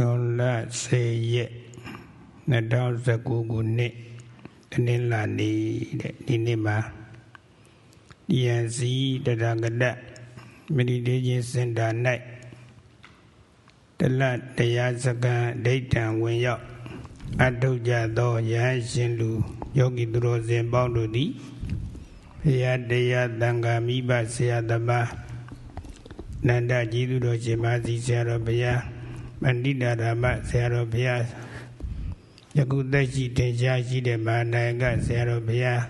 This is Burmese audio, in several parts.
ဂျွန်လ10ရက်2019ခုနှစ်တနင်္လာနေ့တဲ့ဒီနေ့မှာ DNC တရကဒမဒီတေချင်းစင်တာ၌တလတရားစကံဒိဋ္ဌံဝင်ရောက်အတုကြသောယဟန်ရှင်လူယောဂီသူတော်စင်ပေါင်းတို့သည်ဘုရားတရားတန်ခါမိဘဆရာသမားနန္ဒကြီးသူတော်ရှင်ပါစီဆရာတော်ဘုရား ပဏိတာရမဆရာတော်ဘုရားယခုသက်ရှိတင်ရှားရှိတဲ့မဟာနာယကဆရာတော်ဘုရား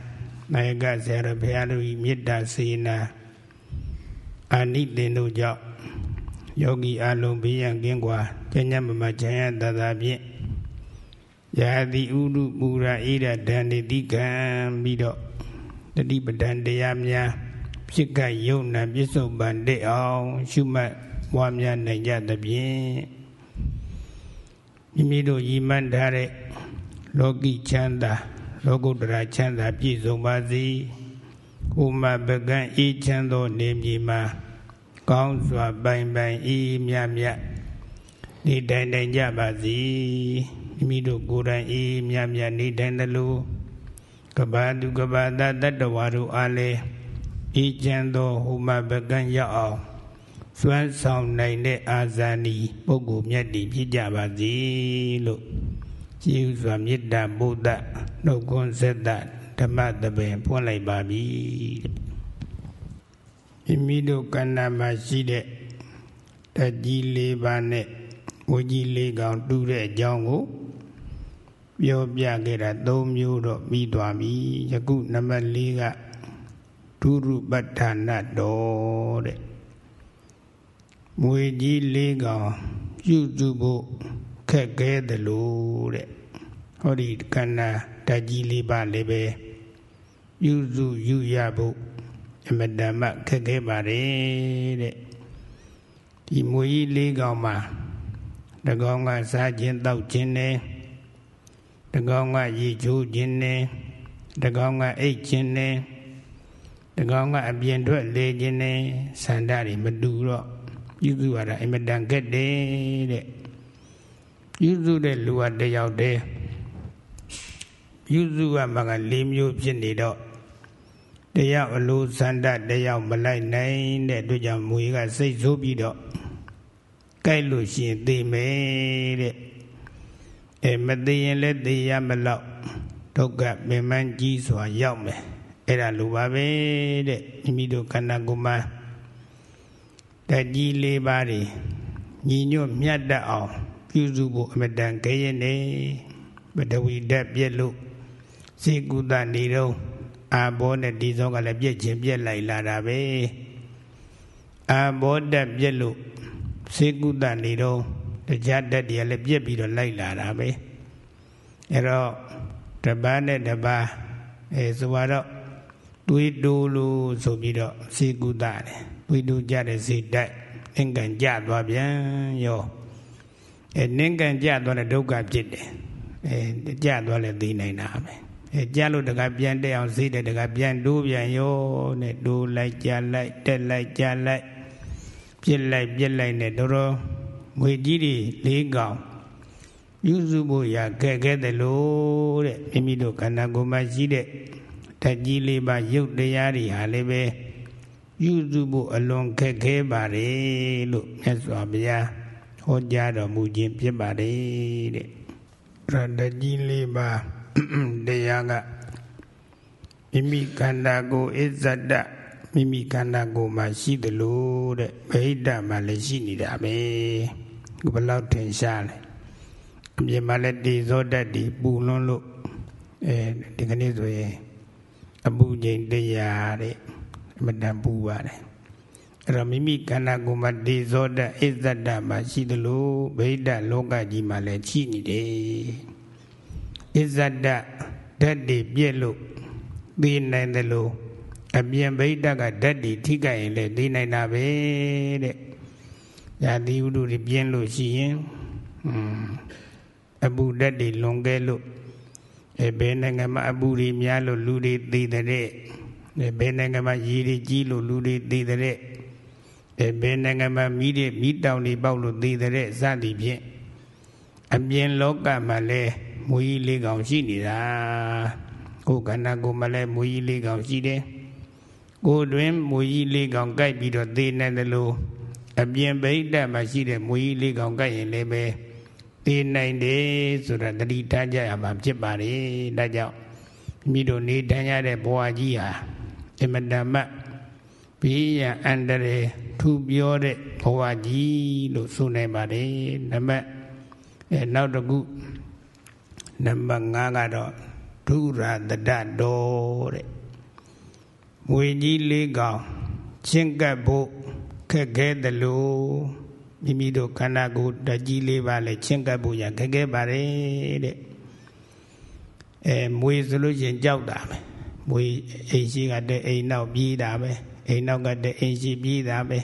နာယကဆရာတော်ဘုရားတို့၏မေတ္တာစေနာအာနိသင်တို့ကြောင့်ယောဂီအလုံးဘေးရန်ကင်းကွာကျញ្ញမမချမ်းရတသာဖြင့်ယာတိဥရုပူရာဣဒဒန္တိတိကံပြီးတော့တတိပဒံတရားများဖြစ်ကယုံနာပြစ္ဆုတ်ပန်တဲ့အောင် ရှုမှတ်ပွားများနိုင်ကြသဖြင့် မိမိတို့ရည်မှန်းထားတဲ့လောကီချမ်းသာလောကုတ္တရာချမ်းသာပြည့်စုံပါစေ။ကိုမပကံအေးချမ်းသောနေမြေမှာကောင်းစွာပိုင်ပိုင်အေးမြမြနေတိုင်တိုင်ကြပါစေ။မိမိတို့ကိုယ်တိုင်အေးမြမြနေတိုင်သလိုကဘာသူကဘာသတ္တဝါတို့အားလည်းအေးချမ်းသောဟိုမပကံရောက်အောင် စွမ်းဆောင်နိုင်တဲ့အာဇာနည်ပုဂ္ဂိုလ်မြတ်တည်ဖြစ်ကြပါစေလို့ကျေးဇူးစွာမေတ္တာဘုဒ္ဓနှုတ်ခွန်းဆက်တဓမ္မတပင်ဖွင့်လိုက်ပါပြီမိမိတို့ကဏ္ဍမှာရှိတဲ့တကြီးလေးပါးနဲ့ဝကြီးလေးကောင်တူတဲ့အကြောင်းကိုပြောပြခဲ့တာ၃မျိုးတော့ပြီးသွားပြီယခုနံပါတ်၄ကဒုရုပဋ္ဌာနတော်တဲ့ မွေကြီးလေးကောင်ပြုစုဖို့ခက်ခဲတယ်လို့တဲ့ဟောဒီကန္နာဓာကြီးလေးပါလည်းပဲပြုစုယူရဖို့အမတမခက်ခဲပါတယ်တဲ့ဒီမွေကြီးလေးကောင်မှာတကောင်ကစားခြင်းတောက်ခြင်းနဲ့တကောင်ကရေချိုးခြင်းနဲ့တကောင်ကအိတ်ခြင်းနဲ့တကောင်ကအပြင်ထွက်လေခြင်းနဲ့ဆန္ဒတွေမတူတော့ ပြုစုရတာအင်မတန်ခက်တယ်တဲ့ပြုစုတဲ့လူကတယောက်တည်းပြုစုရမှာက၄မျိုးဖြစ်နေတော့တယောက်အလိုဆန္ဒတယောက်မလိုက်နိုင်တဲ့အတွက်ကြောင့်မူကြီးကစိတ်ဆိုးပြီးတော့ကြိုက်လို့ရှိရင်သိမယ်တဲ့အဲမသိရင်လည်းသိရမလို့ဒုက္ခပင်မကြီးစွာရောက်မယ်အဲ့ဒါလိုပါပဲတဲ့မိမိတို့ခန္ဓာကိုယ်မှာ တကြီးလေးပါးတွေညီညွတ်မြတ်တတ်အောင်ပြုစုဖို့အမတန်ခဲရနေပဒဝီဓာတ်ပြက်လို့စေကုသနေတော့အာဘောနဲ့ဒီသောကလည်းပြက်ခြင်းပြက်လိုက်လာတာပဲအာဘောဓာတ်ပြက်လို့စေကုသနေတော့တရားဓာတ်တွေလည်းပြက်ပြီးတော့လိုက်လာတာပဲအဲ့တော့တပားနဲ့တပားအဲဆိုတော့တွေးတိုးလို့ဆိုပြီးတော့စေကုသတယ် တွေးတိုးကြတဲ့စိတ်တိုက်အင်္ဂန်ကြသွားပြန်ရောအဲနင်းကန်ကြသွားတဲ့ဒုက္ခဖြစ်တယ်အဲကြသွားလဲသိနိုင်တာပဲအဲကြလို့တကပြန်တက်အောင်စိတ်တဲ့တကပြန်တိုးပြန်ရောနဲ့တိုးလိုက်ကြလိုက်တက်လိုက်ကြလိုက်ပြစ်လိုက်ပြစ်လိုက်နဲ့တော်တော်ငွေကြီးတွေလေးကောင်ယူစုဖို့ရခဲ့ခဲ့တယ်လို့တဲ့မိမိတို့ခန္ဓာကိုယ်မှာရှိတဲ့ဓာတ်ကြီးလေးပါရုပ်တရားတွေဟာလည်းပဲ ယူစုဖို့အလွန်ခက်ခဲပါတယ်လို့မြတ်စွာဘုရားဟောကြားတော်မူခြင်းဖြစ်ပါတယ်တဲ့ရတကြီးလေးပါတရားကမိမိခန္ဓာကိုယ်အစ္ဆဒမိမိခန္ဓာကိုယ်မှာရှိသလိုတဲ့ဗဟိတမှာလည်းရှိနေတာပဲဘယ်လောက်ထင်ရှားလဲအပြင်မှာလည်းတေဇောတတ်ဒီပူလွန်းလို့အဲဒီကနေ့ဆိုရင်အပူချိန်တရားတဲ့ အမတန်ပူပါတယ်အဲ့တော့မိမိခန္ဓာကိုယ်မှာဒေဇောတအစ္ဆဒမှာရှိသလိုဗိဒလောကကြီးမှာလည်းရှိနေတယ်အစ္ဆဒဓာတ်တွေပြည့်လို့သိနိုင်တယ်လို့အပြင်ဗိဒကဓာတ်တွေထိကြရင်လည်းသိနိုင်တာပဲတဲ့။ညာတိဝုဒ္ဓတွေပြင်းလို့ရှိရင်အပူဓာတ်တွေလွန်ကဲလို့အဲဘယ်နိုင်ငံမှာအပူတွေများလို့လူတွေသိတဲ့ ဘယ်နိုင်ငံမှာရေတွေကြီးလို့လူတွေသိတဲ့ဘယ်နိုင်ငံမှာမီးတွေမီးတောင်တွေပေါက်လို့သိတဲ့စသည်ဖြင့်အပြင်လောကမှာလည်းမူကြီးလေးကောင်ရှိနေတာကိုယ်ခန္ဓာကိုယ်မှာလည်းမူကြီးလေးကောင်ရှိတယ်ကိုယ်တွင်မူကြီးလေးကောင်ကြိုက်ပြီးတော့သေနေတယ်လို့အပြင်ဗိဒ္ဓမှာရှိတဲ့မူကြီးလေးကောင်ကြိုက်ရင်လည်းပဲသေနိုင်တယ်ဆိုတာတတိထားကြရမှာဖြစ်ပါတယ်ဒါကြောင့်မိတို့နေထိုင်ရတဲ့ဘဝကြီးဟာ အမတမဘေးရန်အန္တရာယ်ထူပြောတဲ့ဘဝကြီးလို့ဆိုနိုင်ပါတယ်နံပါတ်အဲနောက်တစ်ခုနံပါတ်5ကတော့ဒုရတတတော်တဲ့ငွေကြီးလေးကောင်ချင်းကပ်ဖို့ခက်ခဲတယ်လို့မိမိတို့ခန္ဓာကိုယ်တကြီးလေးပါလဲချင်းကပ်ဖို့ရခက်ခဲပါတယ်တဲ့အဲမွေဆိုလို့ချင်းကြောက်တာပဲ မွေအိမ်ရှိကတဲ့အိမ်နောက်ပြေးတာပဲအိမ်နောက်ကတဲ့အိမ်ရှိပြေးတာပဲ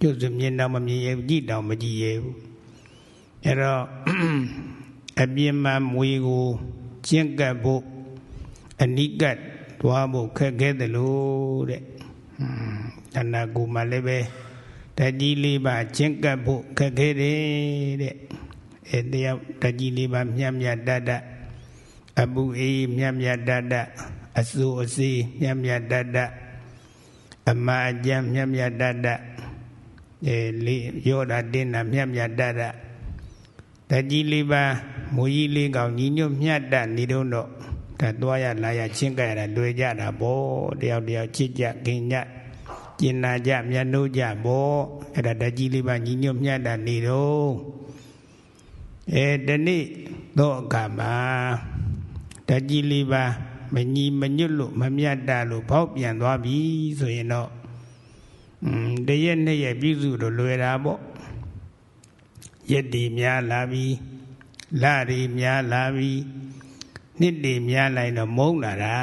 ကျွတ်စမြင်တော့မမြင်ရဘူးကြည့်တော့မကြည့်ရဘူးအဲ့တော့အပြင်းမှမွေကိုကျင့်ကပ်ဖို့အနိကတ်သွားဖို့ခက်ခဲတယ်လို့တဲ့တဏ္ဍကိုမှလည်းပဲတကြီးလေးပါကျင့်ကပ်ဖို့ခက်ခဲတယ်တဲ့အဲတရားတကြီးလေးပါမြတ်မြတ်တတ်တတ်အပူအေးမြတ်မြတ်တတ်တတ် အဆူအစီမြတ်မြတ်တတ်တတ်အမအကျမ်းမြတ်မြတ်တတ်တတ်အဲလေးရောတာတင်းတာမြတ်မြတ်တတ်တတ်တကြီးလေးပါမူကြီးလေးကောင်ညီညွတ်မြတ်တတ်နေတော့တော့ဒါသွားရလာရချင်းကြရတာလွယ်ကြတာပေါ့တယောက်တယောက်ချစ်ကြခင်ကြကျင်နာကြမျက်နှိုးကြပေါ့အဲ့ဒါတကြီးလေးပါညီညွတ်မြတ်တတ်နေတော့အဲတနေ့တော့အခါမှာတကြီးလေးပါ မညီမညွတ်လို့မမြတ်တလို့ဖောက်ပြန်သွားပြီဆိုရင်တော့อืมတရက်နှစ်ရက်ပြည့်စုတော့လွယ်တာပေါ့ရက်ဒီများလာပြီလရီများလာပြီနှစ်တွေများလိုက်တော့မုန်းလာတာ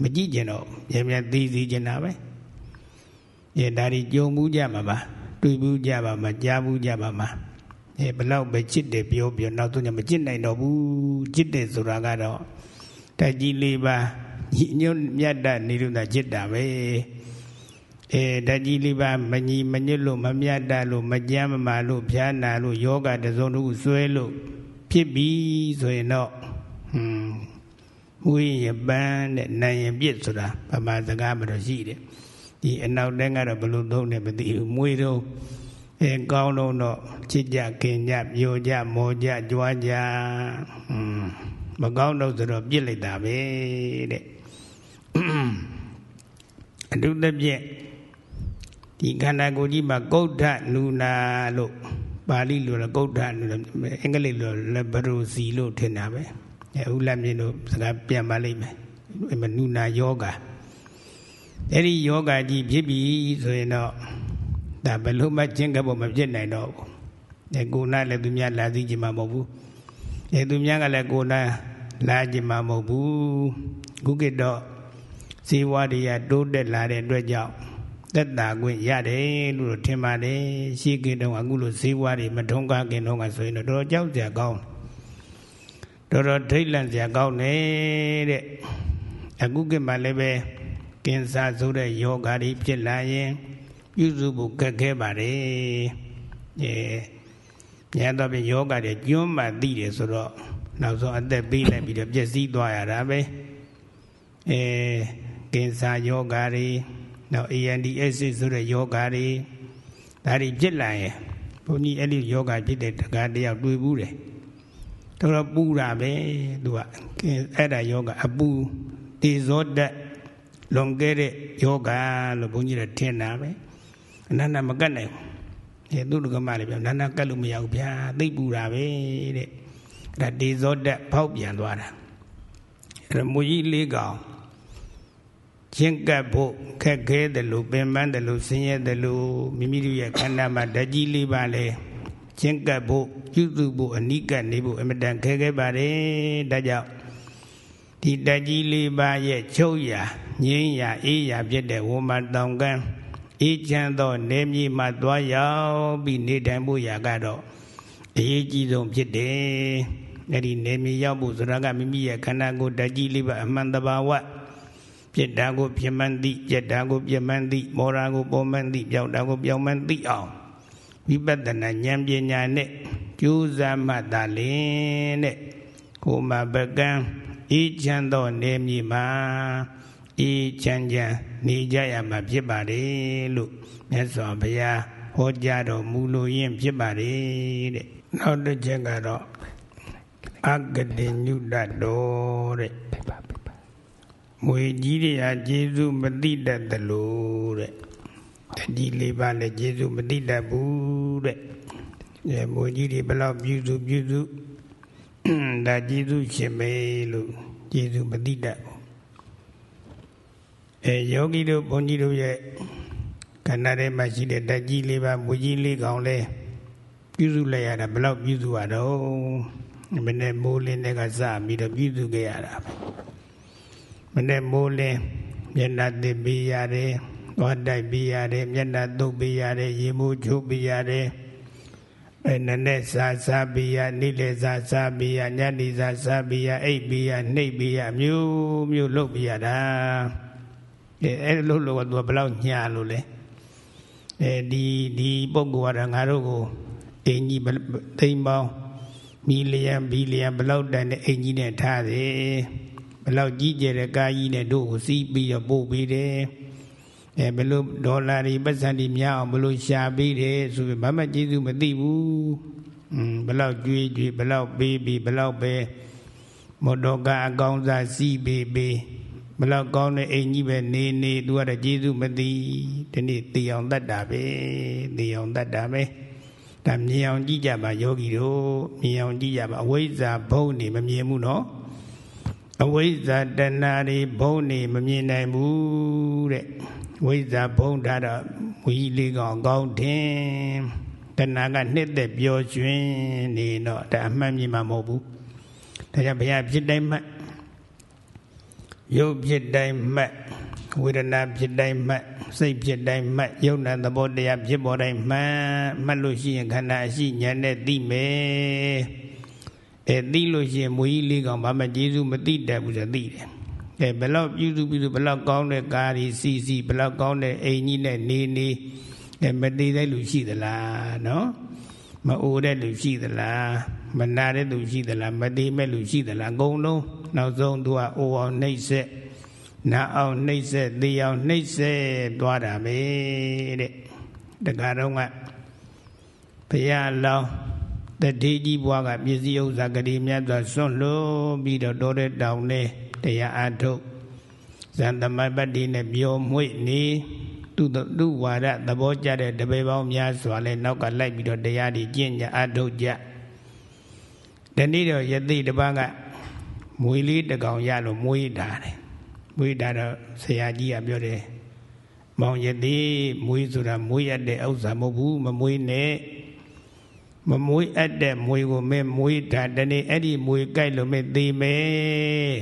မကြည့်ကျင်တော့ပြန်ပြန်သိသိကျင်တာပဲအဲဒါဒီကြုံမှုကြမှာပါတွေ့မှုကြပါမှာကြားမှုကြပါမှာအဲဘလောက်ပဲချစ်တယ်ပြောပြောနောက်တော့ညမချစ်နိုင်တော့ဘူးချစ်တယ်ဆိုတာကတော့ တက်ကြီးလေးပါညီညွတ်မြတ်တနေလို့သာချစ်တာပဲအဲတက်ကြီးလေးပါမညီမညွတ်လို့မမြတ်တလို့မကြမ်းမမာလို့ဖျားနာလို့ယောဂတစုံတစ်ခုဆွဲလို့ဖြစ်ပြီဆိုရင်တော့ဟွန်းမွေးရပန်းတဲ့နိုင်ရင်ပြစ်ဆိုတာဗမာစကားမတော့ရှိတယ်ဒီအနောက်တဲကတော့ဘလို့သုံးတယ်မသိဘူးမွေးတော့အဲကောင်းတော့တော့ချစ်ကြခင်ကြပြိုကြမောကြကြွားကြဟွန်း မကောင်းတော့ဆိုတော့ပြစ်လိုက်တာပဲတဲ့အတုတပြည့်ဒီခန္ဓာကိုယ်ကြီးမှာကုဋ္ဌနုနာလို့ပါဠိလိုလည်းကုဋ္ဌနုအင်္ဂလိပ်လိုလည်းဘရုစီလို့ထင်တာပဲအဲဥလမြင့်တို့စကားပြန်ပါလိမ့်မယ်အမနုနာယောဂအဲ့ဒီယောဂကြီးဖြစ်ပြီဆိုရင်တော့ဒါဘယ်လို့မှကျင့်ကြဖို့မဖြစ်နိုင်တော့ဘူးအဲကိုနာလည်းသူများလာသိကြမှာမဟုတ်ဘူး အဲသူများကလည်းကိုနာလာကြမှာမဟုတ်ဘူးခုကိတော့ဇေဝတွေကတိုးတက်လာတဲ့အတွက်ကြောင့်သက်တာခွင့်ရတယ်လို့ထင်ပါတယ်ရှိခင်တုန်းကအခုလိုဇေဝတွေမထုံးကားခင်တုန်းကဆိုရင်တော့တော်တော်ကြောက်ကြကောင်းတော်တော်ထိတ်လန့်စရာကောင်းနေတဲ့အခုကမှလည်းပဲကင်ဆာဆိုတဲ့ယောဂါတွေဖြစ်လာရင်ပြုစုဖို့ခက်ခဲပါတယ်အဲ ညတော့ပြယောဂါတွေကျွမ်းမှသိတယ်ဆိုတော့နောက်ဆုံးအသက်ပေးလိုက်ပြီးတော့ပျက်စီးသွားရတာပဲအဲကင်ဆာယောဂါတွေနောက် ANDS ဆိုတဲ့ယောဂါတွေဒါတွေဖြစ်လာရင်ဘုန်းကြီးအဲ့ဒီယောဂါဖြစ်တဲ့တကားတယောက်တွေ့ဘူးတယ်တော်တော်ပူတာပဲသူကအဲ့ဒါယောဂအပူတေဇောတက်လွန်ခဲ့တဲ့ယောဂလို့ဘုန်းကြီးကထင်တာပဲအနန္တမကတ်နိုင်ဘူး အဲသူတို့ကမှလည်းပြောနန္ဒကတ်လို့မရဘူးဗျာသိပ်ပူတာပဲတဲ့အဲ့ဒါတေဇောတက်ဖောက်ပြန်သွားတာအဲ့ဒါမူကြီးလေးကောင်ချင်းကပ်ဖို့ခက်ခဲတယ်လို့ပင်ပန်းတယ်လို့ဆင်းရဲတယ်လို့မိမိတို့ရဲ့ခန္ဓာမှာဓာကြီးလေးပါလဲချင်းကပ်ဖို့ပြုစုဖို့အနိကနေဖို့အမတန်ခဲခဲပါတယ်ဒါကြောင့်ဒီဓာကြီးလေးပါရဲ့ချုပ်ရာငြင်းရာအေးရာဖြစ်တဲ့ဝမတောင်ကန်း အေးချမ်းသောနေမြေမှာသွားရောက်ပြီးနေထိုင်ဖို့ရာကတော့အရေးကြီးဆုံးဖြစ်တယ်အဲ့ဒီနေမြေရောက်ဖို့ဆိုတာကမိမိရဲ့ခန္ဓာကိုယ်ဓာကြီးလေးပါအမှန်တဘာဝပြစ်တာကိုပြမှန်းသိပြက်တာကိုပြမှန်းသိမောရာကိုပေါ်မှန်းသိပြောက်တာကိုပြောင်းမှန်းသိအောင်ဝိပဿနာဉာဏ်ပညာနဲ့ကြကြိုးစားမှသာလင်တဲ့ကိုမပကံအေးချမ်းသောနေမြေမှာ အေးချမ်းချမ်းနေကြရမှာဖြစ်ပါတယ်လို့မြတ်စွာဘုရားဟောကြားတော်မူလို့ရင်ဖြစ်ပါတယ်တဲ့နောက်တစ်ချက်ကတော့အဂတိညုတတော်တဲ့မွေကြီးတွေဟာကျေးဇူးမသိတတ်သလိုတဲ့တတိလေးပါးလည်းကျေးဇူးမသိတတ်ဘူးတဲ့အဲမွေကြီးတွေဘလောက်ပြုစုပြုစုဒါကျေးဇူးရှင်မေလို့ကျေးဇူးမသိတတ်ဘူး အဲယောဂီတို့ဘုန်းကြီးတို့ရဲ့ခန္ဓာထဲမှာရှိတဲ့ဓာတ်ကြီးလေးပါမွေကြီးလေးကောင်လဲပြုစုလိုက်ရတာဘလောက်ပြုစုရတော့မနေ့မိုးလင်းတဲ့ကစပြီးတော့ပြုစုခဲ့ရတာပဲမနေ့မိုးလင်းမျက်နှာသစ်ပေးရတယ်သွားတိုက်ပေးရတယ်မျက်နှာသုတ်ပေးရတယ်ရေမိုးချိုးပေးရတယ်အဲနနဲ့စားစားပေးရနေ့လေစားစားပေးရညနေစားစားပေးရအိပ်ပေးရနှိပ်ပေးရမျိုးမျိုးလုပ်ပေးရတာ အဲအဲ့လိုလို့ကဘယ်လောက်ညာလို့လဲအဲဒီဒီပုံကောကငါတို့ကိုအင်ကြီးသိမ့်ပေါင်းမီလီယံဘီလီယံဘလောက်တန်တဲ့အင်ကြီးနဲ့ထားတယ်ဘလောက်ကြီးကျယ်တဲ့ကားကြီးနဲ့တို့ကိုစီးပြီးတော့ပို့ပေးတယ်အဲဘလို့ဒေါ်လာတွေပတ်စံတွေများအောင်ဘလို့ရှာပေးတယ်ဆိုပြီးဘာမှကျေးဇူးမသိဘူးอืมဘလောက်ကြွေးကြွေးဘလောက်ပေးပြီးဘလောက်ပဲမော်တော်ကားအကောင်စားစီးပေးပေး ဘလောက်ကောင်းတဲ့အိမ်ကြီးပဲနေနေသူကတော့ကျေးဇူးမသိဒီနေ့တည်အောင်တတ်တာပဲတည်အောင်တတ်တာပဲဒါမြင်အောင်ကြည့်ကြပါယောဂီတို့မြင်အောင်ကြည့်ကြပါအဝိဇ္ဇာဘုံနေမမြင်ဘူးနော်အဝိဇ္ဇာတဏှာတွေဘုံနေမမြင်နိုင်ဘူးတဲ့ဝိဇ္ဇာဘုံထားတော့ဝီလေးကောင်ကောင်းတင်တဏှာကနှစ်သက်ပျော်ရွှင်နေတော့ဒါအမှန်မြင်မှာမဟုတ်ဘူးဒါကြောင့်ဘုရားဖြစ်တိုင်းမှ ရုပ်ဖြစ်တိုင်းမှတ်ဝေဒနာဖြစ်တိုင်းမှတ်စိတ်ဖြစ်တိုင်းမှတ်ယုံနာသဘောတရားဖြစ်ပေါ်တိုင်းမှတ်မှတ်လို့ရှိရင်ခန္ဓာအရှိဉာဏ်နဲ့သိမယ်အဲသိလို့ရှိရင်မူကြီးလေးကောင်ဘာမှကျေးဇူးမသိတတ်ဘူးဆိုသိတယ်အဲဘလောက်ပြုစုပြုစုဘလောက်ကောင်းတဲ့ကားကြီးစီစီဘလောက်ကောင်းတဲ့အိမ်ကြီးနဲ့နေနေအဲမတည်တဲ့လူရှိသလားနော်မအိုတဲ့လူရှိသလား မနာတဲ့လူရှိသလားမတည်မဲ့လူရှိသလားအကုန်လုံးနောက်ဆုံးသူကအိုအောင်နှိမ့်ဆက်နာအောင်နှိမ့်ဆက်သေအောင်နှိမ့်ဆက်သွားတာပဲတဲ့တခါတော့ကဘုရားလောင်းတတိကြီးဘွားကပစ္စည်းဥစ္စာကလေးမြတ်စွာစွန့်လို့ပြီးတော့တော်တဲ့တောင်နဲ့တရားအထုတ်ဇန်သမပတ္တိနဲ့ပြောမွေ့နေသူသူဝါဒသဘောကျတဲ့တပေပေါင်းများစွာလဲနောက်ကလိုက်ပြီးတော့တရားတွေကျင့်ကြအထုတ်ကြ ဒီနေ့တော့ယသိတပန်းကမွေလေးတကောင်ရလို့မွေးတာတယ်မွေးတာတော့ဆရာကြီးကပြောတယ်မောင်ယသိမွေးဆိုတာမွေးရတဲ့ဥစ္စာမဟုတ်ဘူးမမွေးနဲ့မမွေးအပ်တဲ့မွေကိုမဲမွေးတာတနေ့အဲ့ဒီမွေကြိုက်လို့မဲသေးမယ်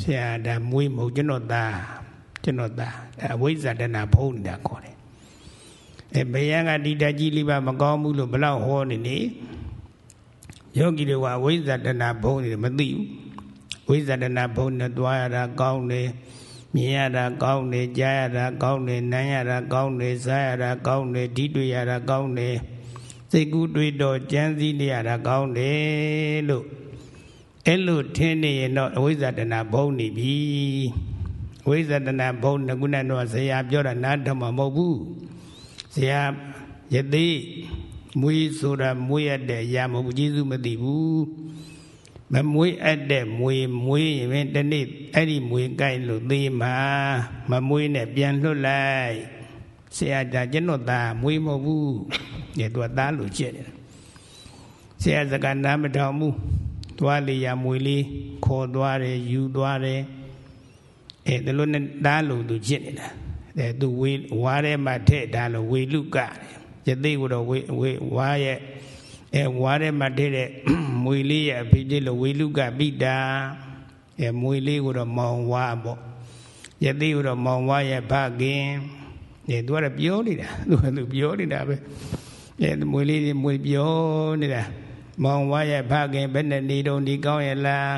ဆရာဒါမွေးမဟုတ်ကျွန်တော်သားကျွန်တော်သားအဝိဇ္ဇာတဏဖုံးနေတာခေါ်တယ်အဲဘယံကဒီတကြီးလေးပါမကောင်းဘူးလို့ဘလောက်ဟောနေနေ ယောဂီတွေကဝိဇ္ဇာတဏဖုံးနေတယ်မသိဘူးဝိဇ္ဇာတဏဖုံးနဲ့တွားရတာကောင်းတယ်မြင်ရတာကောင်းတယ်ကြားရတာကောင်းတယ်နားရတာကောင်းတယ်စားရတာကောင်းတယ်ဓိတွေ့ရတာကောင်းတယ်စိတ်ကူးတွေးတော့ကြမ်းစည်းနေရတာကောင်းတယ်လို့အဲ့လိုထင်နေရင်တော့အဝိဇ္ဇာတဏဘုံနေပြီဝိဇ္ဇာတဏဘုံကခုနကတော့ဆရာပြောတာနားထောင်မှာမဟုတ်ဘူးဆရာယသိ မွေးဆိုတာမွေးရတဲ့အရာမဟုတ်ဘူးကျေးဇူးမသိဘူးမမွေးအပ်တဲ့မွေမွေးရင်တနေ့အဲ့ဒီမွေကြိုက်လို့သေးမှာမမွေးနဲ့ပြန်လွတ်လိုက်ဆရာဒါကျွန်တော်သားမွေးမဟုတ်ဘူးညသူကသားလို့ချက်တယ်ဆရာစကားနားမထောင်ဘူးသွားလေရမွေလေးခေါ်သွားတယ်ယူသွားတယ်အဲဒါလို့နဲ့သားလို့သူချက်နေတာအဲသူဝေဝါးထဲမှာထည့်ထားလို့ဝေလူကတယ် ယသိကိုတော့ဝေဝေဝါးရဲ့အဲဝါးထဲမှာထည့်တဲ့မွေလေးရဲ့အဖေကြီးလို့ဝေလူကပိတာအဲမွေလေးကိုတော့မောင်ဝါပေါ့ယသိကိုတော့မောင်ဝါရဲ့ဖခင်အဲသူကတော့ပြောနေတာသူကသူပြောနေတာပဲအဲမွေလေးမွေပြောနေတာမောင်ဝါရဲ့ဖခင်ဘယ်နဲ့နေတော့ဒီကောင်းရဲ့လား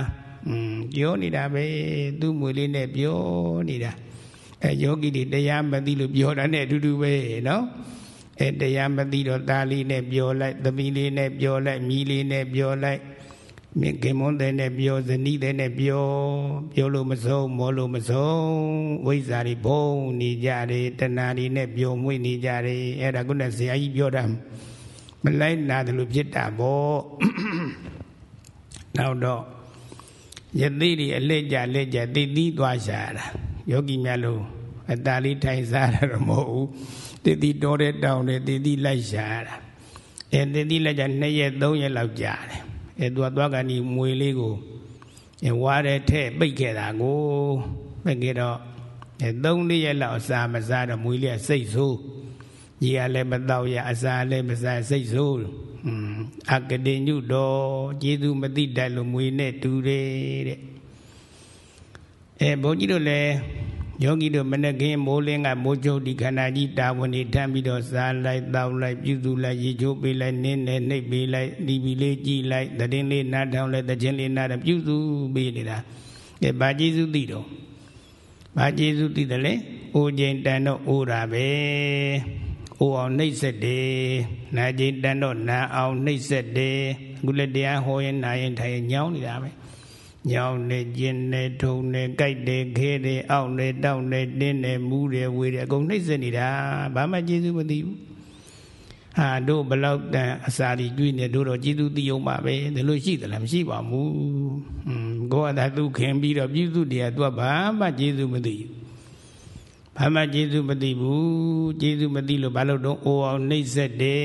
อืมပြောနေတာပဲသူ့မွေလေးနဲ့ပြောနေတာအဲယောဂီတွေတရားမသိလို့ပြောတာနဲ့အတူတူပဲเนาะ အဲတရားမသိတော့သားလေးနဲ့ပြောလိုက်သမီးလေးနဲ့ပြောလိုက်မြီးလေးနဲ့ပြောလိုက်မြင်ခင်မွန်းတဲ့နဲ့ပြောဇနီးတဲ့နဲ့ပြောပြောလို့မဆုံးမောလို့မဆုံးဝိဇ္ဇာတွေဘုံနေကြတယ်တဏှာတွေနဲ့ပြောမွေ့နေကြတယ်အဲ့ဒါကုနဲ့ဆရာကြီးပြောတာမလိုက်နာတယ်လို့ဖြစ်တာပေါ့နောက်တော့ယသိတွေအလက်ကြလက်ကြသိသိသွားရှာတာယောဂီများလို့အတားလေးထိုင်စားတာတော့မဟုတ်ဘူး သိသိတော်တဲ့တောင်းတဲ့သိသိလိုက်ရှာတာအဲသိသိလိုက်ကြ2ရက်3ရက်လောက်ကြာတယ်အဲသူကသွားကနေမွေလေးကိုအဲဝါတဲ့ထဲပိတ်ခဲ့တာကိုပိတ်ခဲ့တော့အဲ3လေးရက်လောက်အစာမစားတော့မွေလေးကစိတ်ဆိုးကြီးကလည်းမတော့ရအစာလည်းမစားစိတ်ဆိုးအကတိညုတော်ကျေးဇူးမသိတတ်လို့မွေနဲ့တူတယ်တဲ့အဲဘုန်းကြီးတို့လည်း ယောဂီတို့မနခင်မိုးလင်းကမိုးချုပ်ဒီခန္ဓာကြီးတာဝန်နေထမ်းပြီးတော့စားလိုက်တောက်လိုက်ပြုစုလိုက်ရေချိုးပေးလိုက်နင်းနဲ့နှိပ်ပေးလိုက်ဒီပီလေးကြည်လိုက်တည်င်းလေးနားထောင်လိုက်တခြင်းလေးနားပြုစုပေးနေတာအဲဘာကျေးဇူးသိတော့ဘာကျေးဇူးသိတယ်လဲအိုချိန်တန်တော့အိုတာပဲအိုအောင်နှိပ်ဆက်တယ်နာချိန်တန်တော့နာအောင်နှိပ်ဆက်တယ်အခုလည်းတရားဟောရင်နာရင်ထိုင်ညောင်းနေတာပဲ ညောင်းနေကျင်းနေထုံနေကြိုက်တယ်ခဲတယ်အောက်နေတောက်နေတင်းနေမူးတယ်ဝေးတယ်အကုန်နှိမ့်စက်နေတာဘာမှကျေးဇူးမသိဘူးဟာတို့ဘလောက်တန်အစာတွေကျွေးနေတို့တော့ကျေးဇူးသိအောင်ပါပဲဒါလို့ရှိသလားမရှိပါဘူးอืมကိုကသာသူခင်ပြီးတော့ပြုစုတရားသူကဘာမှကျေးဇူးမသိဘူး ဘာမှကျေးဇူးမသိဘူးကျေးဇူးမသိလို့ဘာလို့တော့အိုအောင်နှိမ့်ဆက်တယ်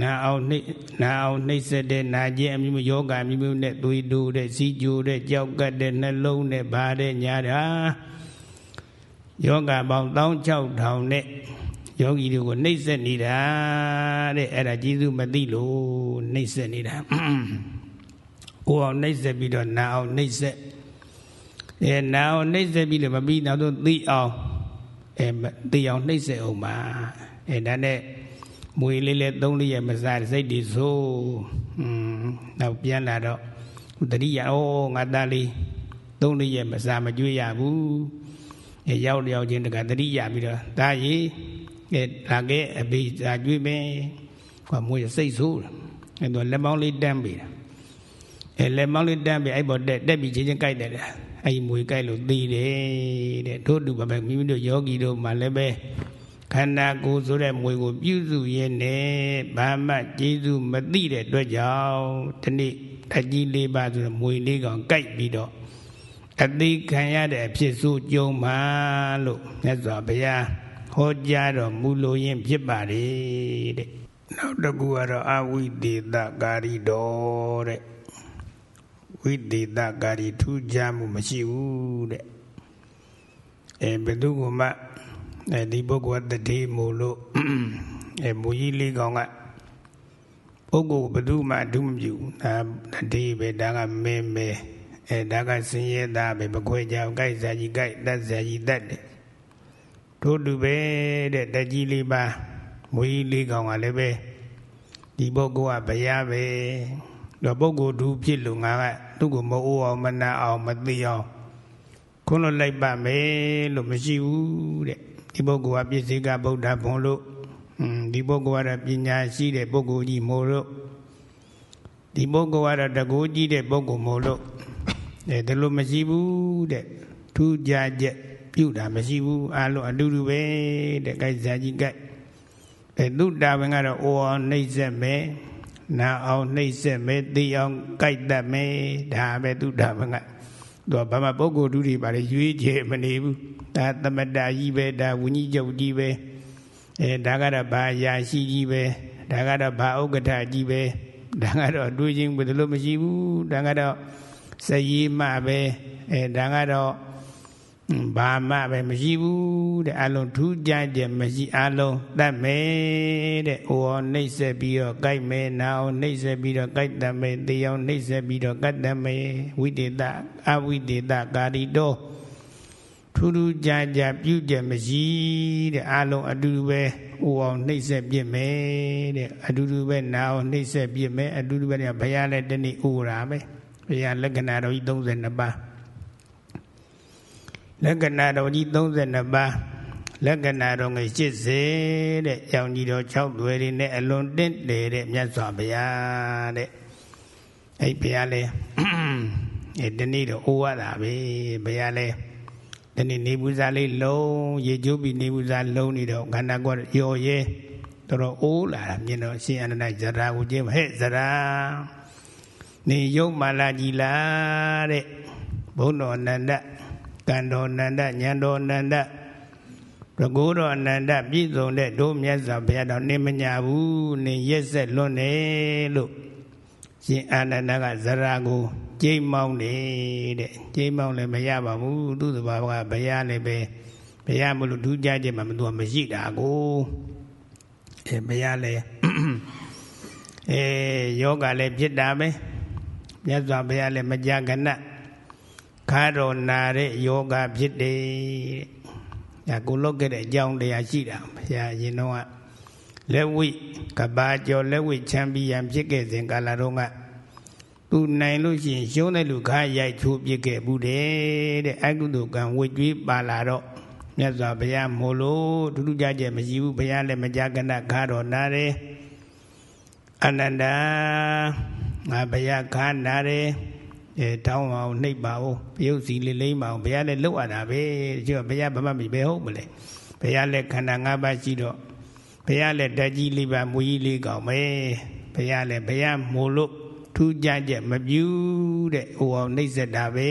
နာအောင်နှိမ့်နာအောင်နှိမ့်ဆက်တယ်နာကျင်အမျိုးမျိုးယောဂအမျိုးမျိုးနဲ့သွေးတိုးတဲ့စီးကြိုတဲ့ကြောက်ကတ်တဲ့နှလုံးနဲ့ဗာတဲ့ညာတာယောဂပေါင်း16000နဲ့ယောဂီတွေကိုနှိမ့်ဆက်နေတာတဲ့အဲ့ဒါကျေးဇူးမသိလို့နှိမ့်ဆက်နေတာအိုအောင်နှိမ့်ဆက်ပြီးတော့နာအောင်နှိမ့်ဆက်အဲနာအောင်နှိမ့်ဆက်ပြီးလို့မပြီးနောက်တော့သိအောင် အဲသိအောင်နှိမ့်ဆက်အောင်ပါအဲဒါနဲ့မွေလေးလေးသုံးလေးရမစားစိတ်တွေဆိုอืมနောက်ပြန်လာတော့တတိယဩငါသားလေးသုံးလေးရမစားမကြွေးရဘူးအဲရောက်လျောက်ချင်းတကတတိယပြီးတော့ဒါရီအဲလာခဲ့အဘိစာကြွေးမယ်ကွာမွေစိတ်ဆိုးအဲတော့လက်မောင်းလေးတန်းပြီ အဲလက်မောင်းလေးတန်းပြီအဲ့ပေါ်တက်တက်ပြီးချင်းချင်းကြိုက်တယ်အဲ့မွေကြိုက်လို့သိတယ်တဲ့တို့တူပါပဲမိမိတို့ယောဂီတို့မှလည်းပဲခန္ဓာကိုယ်ဆိုတဲ့မွေကို ပြုစုရင်းနဲ့ဘာမှကျေးဇူးမသိတဲ့အတွက်ကြောင့်ဒီနေ့တကြီးလေးပါဆိုတဲ့မွေလေးကောင်ကြိုက်ပြီးတော့အသိခံရတဲ့အဖြစ်ဆိုကြုံမှလို့မြတ်စွာဘုရားဟောကြားတော်မူလို့ရင်ဖြစ်ပါလေတဲ့နောက်တစ်ခုကတော့အဝိသေသကာရီတော်တဲ့ ဝိသေသကာရီထူးခြားမှုမရှိဘူးတဲ့အဲဘယ်သူကမှအဲဒီပုဂ္ဂိုလ်ကတတိမို့လို့အဲမူကြီးလေးကောင်ကပုဂ္ဂိုလ်ဘယ်သူမှအထူးမပြုဒါတတိပဲဒါကမဲမဲအဲဒါကစင်ရဲသားပဲမခွဲကြောင်ကြိုက်စားကြီးကြိုက်တတ်စားကြီးတတ်တယ်တို့တူပဲတဲ့တကြီးလေးပါမူကြီးလေးကောင်ကလည်းပဲဒီပုဂ္ဂိုလ်ကဘုရားပဲ တော့ပုဂ္ဂိုလ်ဒုဖြစ်လို့ငါကသူ့ကိုမအိုးအောင်မနာအောင်မသိအောင်ခွန်းလို့လိုက်ပါမယ်လို့မရှိဘူးတဲ့ဒီပုဂ္ဂိုလ်ကပြည့်စုံကဗုဒ္ဓဘုံလို့ဒီပုဂ္ဂိုလ်ကတော့ပညာရှိတဲ့ပုဂ္ဂိုလ်ကြီးမို့လို့ဒီပုဂ္ဂိုလ်ကတော့တကူကြီးတဲ့ပုဂ္ဂိုလ်မို့လို့အဲဒီလိုမရှိဘူးတဲ့ထူးခြားချက်ပြုတာမရှိဘူးအလုံးအတူတူပဲတဲ့ကြိုက်စားကြီးကြိုက်အဲသူတာဝင်ကတော့အိုအောင်နှိမ့်ဆက်မယ် နာအောင်နှိမ့်ဆက်မယ်သိအောင်ကြိုက်တတ်မယ်ဒါပဲသူတာဝင်ကသူကဘာမှပုဂ္ဂိုလ်တူတွေပါလေရွေးချယ်မနေဘူးဒါသမတကြီးပဲဒါဝิญဉ်ချုပ်ကြီးပဲအဲဒါကတော့ဘာရာရှိကြီးပဲဒါကတော့ဘာဥက္ကဋ္ဌကြီးပဲဒါကတော့တွေးချင်းဘယ်လိုမရှိဘူးဒါကတော့စည်ရမပဲအဲဒါကတော့ ဘာမှပဲမရှိဘူးတဲ့အလုံးထူးကြတဲ့မရှိအလုံးတတ်မယ်တဲ့။ဟောနှိမ့်ဆက်ပြီးတော့ကြိုက်မယ်နာအောင်နှိမ့်ဆက်ပြီးတော့ကြိုက်တတ်မယ်တရားနှိမ့်ဆက်ပြီးတော့ကတ်တတ်မယ်ဝိတေတအဝိတေတကာရီတောထူးထူးကြကြပြုကြမရှိတဲ့အလုံးအတူတူပဲဟိုအောင်နှိမ့်ဆက်ပြစ်မယ်တဲ့အတူတူပဲနာအောင်နှိမ့်ဆက်ပြစ်မယ်အတူတူပဲဘုရားလည်းတနေ့ဥရာပဲဘုရားလက္ခဏာတော်ကြီး32ပါး လက္ခဏာတော်ကြီး32ပါးလက္ခဏာတော်ငယ်80တဲ့ကြောင်ကြီးတော်6သွဲတွေနဲ့အလွန်တင့်တယ်တဲ့မြတ်စွာဘုရားတဲ့အဲ့ဘုရားလဲအဲဒီနေ့တော့အိုးရတာပဲဘုရားလဲဒီနေ့နေဘူးစားလေးလုံးရေကျိုးပြီးနေဘူးစားလုံးနေတော့ခန္ဓာကိုယ်ရော်ရဲတော်တော်အိုးလာတာမြင်တော့ရှင်အနန္ဒဇရာကိုကြည့်ဟဲ့ဇရာနေရုပ်မာလာကြီးလားတဲ့ဘုန်းတော်အနန္ဒ ကံတော်အနန္ဒဉာဏ်တော်အနန္ဒရကိုးတော်အနန္ဒပြည့်စုံတဲ့တို့မြတ်စွာဘုရားတော်နေမညာဘူးနေရက်ဆက်လွတ်နေလို့ရှင်အာနန္ဒကဇရာကိုကြိမ်မောင်းနေတဲ့ကြိမ်မောင်းလည်းမရပါဘူးသူ့သဘာဝကဘုရားလည်းပဲဘုရားမလို့ဒုကြခြင်းမှမသူကမရှိတာကိုအဲဘုရားလည်းအဲယောဂလည်းဖြစ်တာပဲမြတ်စွာဘုရားလည်းမကြာခဏ ခါတော်နာတဲ့ယောဂဖြစ်တယ်။ညာကိုလုတ်ခဲ့တဲ့အကြောင်းတရားရှိတာဘုရားရင်တော့လက်ဝိကဘာကျော်လက်ဝိချမ်းပီယံဖြစ်ခဲ့စဉ်ကာလတော့ကသူနိုင်လို့ရှိရင်ရှုံးတဲ့လူခါရိုက်ချိုးပြစ်ခဲ့ဘူးတဲ့တဲ့အကုသိုလ်ကံဝိကျွေးပါလာတော့မြတ်စွာဘုရားမို့လို့ဒုဒုကြကြမရှိဘူးဘုရားလည်းမကြကနခါတော်နာတယ်အနန္တငါဘုရားခါနာတယ် အဲတောင်းအောင်နှိပ်ပါဦးပြုတ်စီလေးလိမ့်ပါအောင်ဘုရားလည်းလှုပ်ရတာပဲကျတော့ဘုရားဘာမှမပဲဟုတ်မလဲဘုရားလည်းခန္ဓာ၅ပါးရှိတော့ဘုရားလည်းဓာတ်ကြီးလေးပါမူကြီးလေးကောင်ပဲဘုရားလည်းဘုရားမို့လို့ထူးကြကြမပြူးတဲ့ဟိုအောင်နှိပ်စက်တာပဲ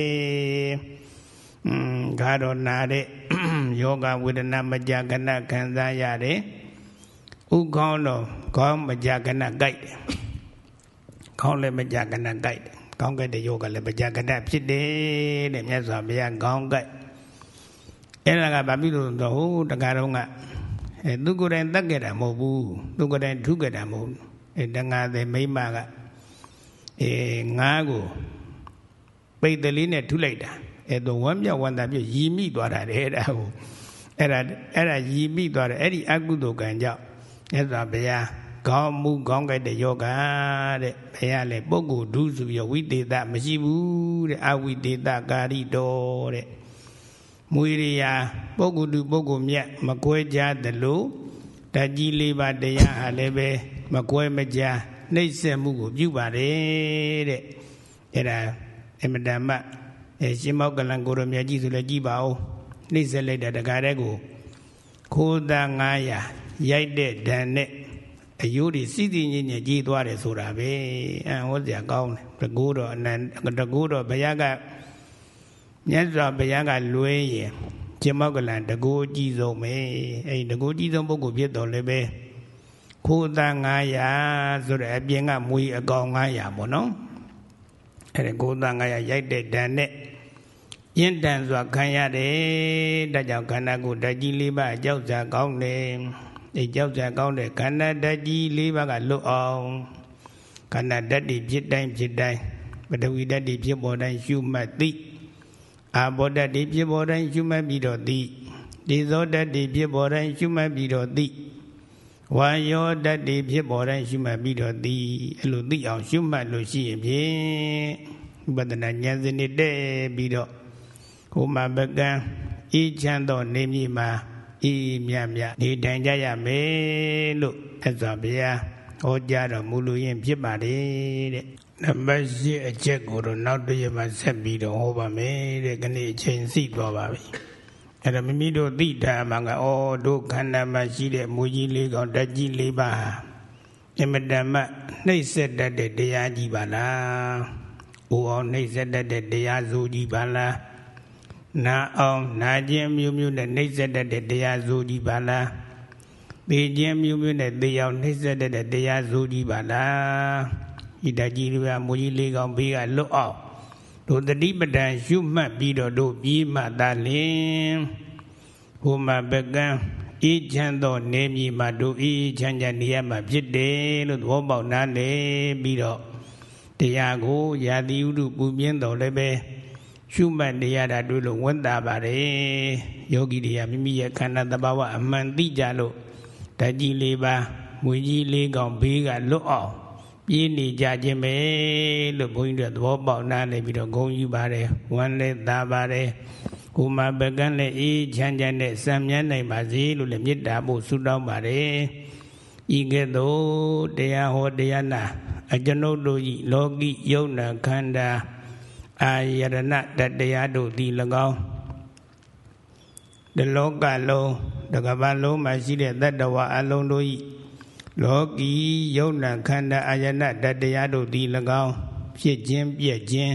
อืมခါတော့နာတဲ့ယောဂဝေဒနာမကြကနခံစားရတယ်ဥကောင်းတော့ခေါင်းမကြကနကြိုက်တယ်ခေါင်းလည်းမကြကနကြိုက်တယ် ခေါင်းကြိုက်တဲ့ယောဂလည်းမကြကနဖြစ်တယ်တဲ့မြတ်စွာဘုရားခေါင်းကြိုက်အဲ့ဒါကဘာဖြစ်လို့တော့ဟိုတကားတော့ကအဲသူကိုယ်တိုင်တတ်ခဲ့တာမဟုတ်ဘူးသူကိုယ်တိုင်ထုခဲ့တာမဟုတ်ဘူးအဲတငါတဲ့မိမကအဲငါးကိုပိတ်တလေးနဲ့ထုလိုက်တာအဲတော့ဝမ်းမြောက်ဝမ်းသာပြရီမိသွားတာတဲ့အဲ့ဒါကိုအဲ့ဒါအဲ့ဒါရီမိသွားတယ်အဲ့ဒီအကုသိုလ်ကံကြောင့်မြတ်စွာဘုရား ခေါင်းမူခေါင်းကြိုက်တဲ့ယောဂတဲ့ဘုရားလည်းပုဂ္ဂိုလ်ဒုဆိုပြီးဝိသေသမရှိဘူးတဲ့အဝိသေသကာရိတော်တဲ့မွေရိယာပုဂ္ဂိုလ်ဒုပုဂ္ဂိုလ်မြတ်မကွဲကြသလိုဓာကြီးလေးပါတရားဟာလည်းပဲမကွဲမကြားနှိမ့်ဆက်မှုကိုပြုပါတယ်တဲ့အဲ့ဒါအမတမအဲရှင်မောကလန်ကိုရမြတ်ကြီးဆိုလည်းကြည်ပါဦးနှိမ့်ဆက်လိုက်တဲ့တကားတဲ့ကိုခိုးသား900ရိုက်တဲ့ဓာန်နဲ့ အယိုးတွေစီးစီးညင်းညင်းကြီးသွားတယ်ဆိုတာပဲအဟောစရာကောင်းတယ်တကူတော့အနန္တကူတော့ဘုရားကမြတ်စွာဘုရားကလွဲရင်ရှင်မောကလန်တကူအကြီးဆုံးပဲအဲဒီတကူအကြီးဆုံးပုဂ္ဂိုလ်ဖြစ်တော်လည်းပဲခိုးသား900ဆိုတဲ့အပြင်ကမွေအကောင်900ပေါ့နော်အဲ့ဒါကိုးသား900ရိုက်တဲ့ဓာန်နဲ့ရင့်တန်စွာခံရတယ်ဒါကြောင့်ခန္ဓာကိုယ်ဓာတ်ကြီးလေးပါးအကြောက်စားကောင်းတယ် ဒီကြောက်စားကောင်းတဲ့ခန္ဓာဓာတ်ကြီးလေးပါးကလွတ်အောင်ခန္ဓာဓာတ်တွေဖြစ်တိုင်းဖြစ်တိုင်းပထဝီဓာတ်တွေဖြစ်ပေါ်တိုင်းရှုမှတ်သိအာဘောဓာတ်တွေဖြစ်ပေါ်တိုင်းရှုမှတ်ပြီးတော့သိဒီသောဓာတ်တွေဖြစ်ပေါ်တိုင်းရှုမှတ်ပြီးတော့သိဝါယောဓာတ်တွေဖြစ်ပေါ်တိုင်းရှုမှတ်ပြီးတော့သိအဲ့လိုသိအောင်ရှုမှတ်လို့ရှိရင်ဖြင့်ဥပဒနာဉာဏ်စနစ်တည့်ပြီးတော့ဟိုမှာပကံအေးချမ်းသောနေမြေမှာ အေးမြတ်မြတ်နေထိုင်ကြရမယ်လို့အစ္စာဘုရားဟောကြားတော်မူလို့ရင်ဖြစ်ပါတယ်တဲ့နံပါတ်၈အချက်ကိုတော့နောက်တစ်ရက်မှဆက်ပြီးတော့ဟောပါမယ်တဲ့ခဏအချိန်စီသွားပါပြီအဲ့ဒါမိမိတို့သိတာမှာကဩတို့ခန္ဓာမှာရှိတဲ့မူကြီးလေးကောင်ဓာတ်ကြီးလေးပါအမတမနှိမ့်ဆက်တတ်တဲ့တရားကြီးပါလား။အိုအောင်နှိမ့်ဆက်တတ်တဲ့တရားစုကြီးပါလား။ နာအောင်နာခြင်းမျိုးမျိုးနဲ့နှိမ့်ဆက်တတ်တဲ့တရားစုကြီးပါလား။သိခြင်းမျိုးမျိုးနဲ့သိအောင်နှိမ့်ဆက်တတ်တဲ့တရားစုကြီးပါလား။ဤတကြီးတွေကမူကြီးလေးကောင်ဘေးကလွတ်အောင်တို့တတိပဒံရှုမှတ်ပြီးတော့တို့ပြီးမှသာလင်ဟိုမှာပကံအေးချမ်းသောနေမြေမှာတို့အေးချမ်းချမ်းနေရမှာဖြစ်တယ်လို့သဘောပေါက်နားလည်ပြီးတော့တရားကိုယာတိဥဒုပူပြင်းတော်လည်းပဲ ရှုမှတ်နေရတာတွေ့လို့ဝန်တာပါတယ်ယောဂီတွေကမိမိရဲ့ခန္ဓာတဘာဝအမှန်သိကြလို့ဓာကြီးလေးပါမွေကြီးလေးကောင်ဘေးကလွတ်အောင်ပြေးနေကြခြင်းပဲလို့ဘုန်းကြီးတို့သဘောပေါက်နားလည်ပြီးတော့ဂုဏ်ယူပါတယ်ဝမ်းလည်းသာပါတယ်ဟဟိုမှာပကန်းလည်းအေးချမ်းချမ်းနဲ့စံမြန်းနိုင်ပါစေလို့လည်းမေတ္တာပို့ဆုတောင်းပါတယ်ဤကဲ့သို့တရားဟောတရားနာအကျွန်ုပ်တို့ဤလောကီယုံနာခန္ဓာ အာယရဏတတရားတို့သည်၎င်းဒီလောကလုံးတကဘာလုံးမှာရှိတဲ့တတ္တဝါအလုံးတို့ဤလောကီယုံနာခန္ဓာအာယရဏတတရားတို့သည်၎င်းဖြစ်ခြင်းပြည့်ခြင်း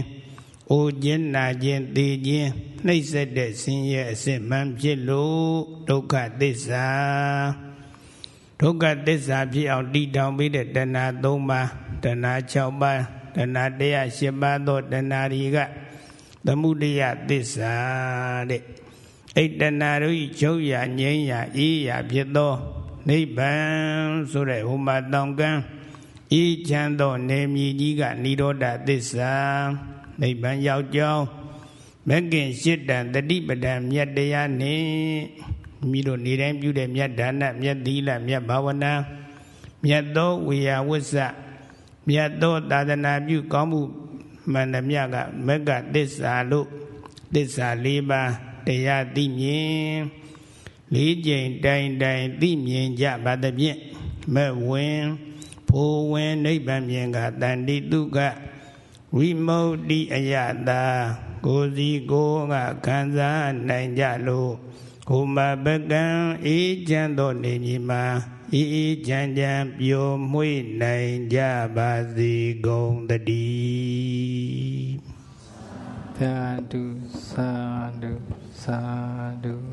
အိုခြင်းနာခြင်းသိခြင်းနှိမ့်ဆက်တဲ့ဆင်းရဲအစစ်မှန်ဖြစ်လို့ဒုက္ခသစ္စာဒုက္ခသစ္စာဖြစ်အောင်တည်ထောင်ပြီးတဲ့တဏှာ၃ပါးတဏှာ6ပါး တဏှာတရား8ပါးသောတဏှာတွေကသမုဒယသစ္စာတဲ့အိတဏှာတို့ဤချုပ်ရငြိမ်းရအေးရဖြစ်သောနိဗ္ဗာန်ဆိုတဲ့ဟိုမှာတောင်ကန်းဤချမ်းသောနေမြေကြီးကនិရောဓသစ္စာနိဗ္ဗာန်ရောက်ကြောင်းမဂ္ဂင်ရှစ်တန်တတိပဒံမြတ်တရားနှင့်မိတို့နေတိုင်းပြုတဲ့မြတ်ဒါနမြတ်သီလမြတ်ဘာဝနာမြတ်သောဝေယဝိစ္စ မြတ်သောသာသနာပြုကောင်းမှုမှန်သမျှကမဂ္ဂသစ္စာလို့သစ္စာ၄ပါးတရားသိမြင်လေးကြိမ်တိုင်တိုင်သိမြင်ကြပါသဖြင့်မဲ့ဝင်ဖိုးဝင်နိဗ္ဗာန်မြင်ကတန်တိတုကဝိမု ക്തി အယတာကိုစီကိုကခံစားနိုင်ကြလို့ဟိုမပကံအေးချမ်းသောနေကြီးမှာအေးအေးချမ်းချမ်းပျော်မွေ့နိုင်ကြပါစေကုန်တည်းသာဓုသာဓုသာဓု